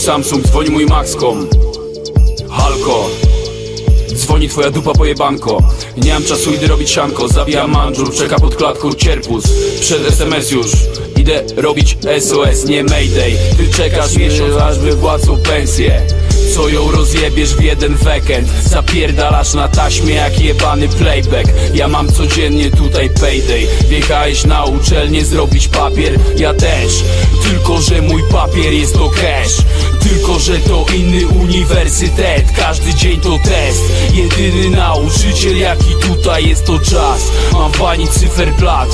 Samsung, dzwoni mój Maxcom. Halko. Dzwoni twoja dupa pojebanko Nie mam czasu, idę robić sianko. Zabijam mandżur, czeka pod klatką cierpus. Przed SMS już Idę robić SOS, nie Mayday. Ty czekasz miesiąc, aż wypłacą pensję co ją rozjebiesz w jeden weekend? Zapierdalasz na taśmie jak jebany playback. Ja mam codziennie tutaj payday. Wjechałeś na uczelnię zrobić papier? Ja też. Tylko, że mój papier jest to cash. Tylko, że to inny uniwersytet. Każdy dzień to test. Jedyny nauczyciel jaki tutaj jest to czas. Mam pani cyferblat